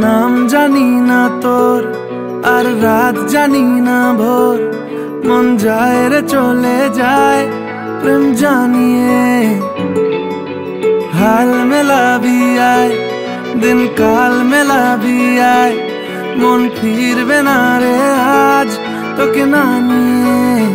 নাম জানি না তোর, আর রাত জানি না ভোর। মন যায় রে, চলে যায় প্রেম জানিয়ে। হাল মেলাবি আয়, দিন কাল মেলাবি আয়, মন ফিরবে না রে আজ তোকে না নিয়ে।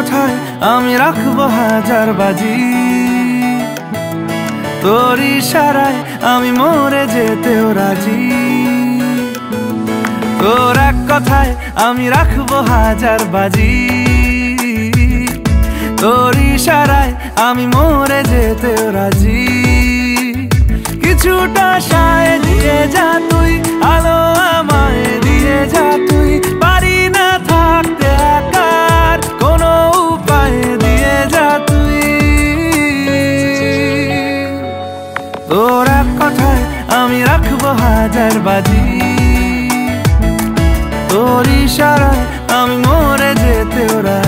কথায় আমি রাখব হাজার বাজি। তোর ইশারায় আমি মরে যেতেও রাজি। তোর এক কথায় আমি রাখব হাজার বাজি। তোর ইশারায় আমি মরে যেতেও রাজি। কিছুটা সায় দিয়ে যা তুই হাজার বাজি। তোর ইশারায় আমি মরে যেতে ওরা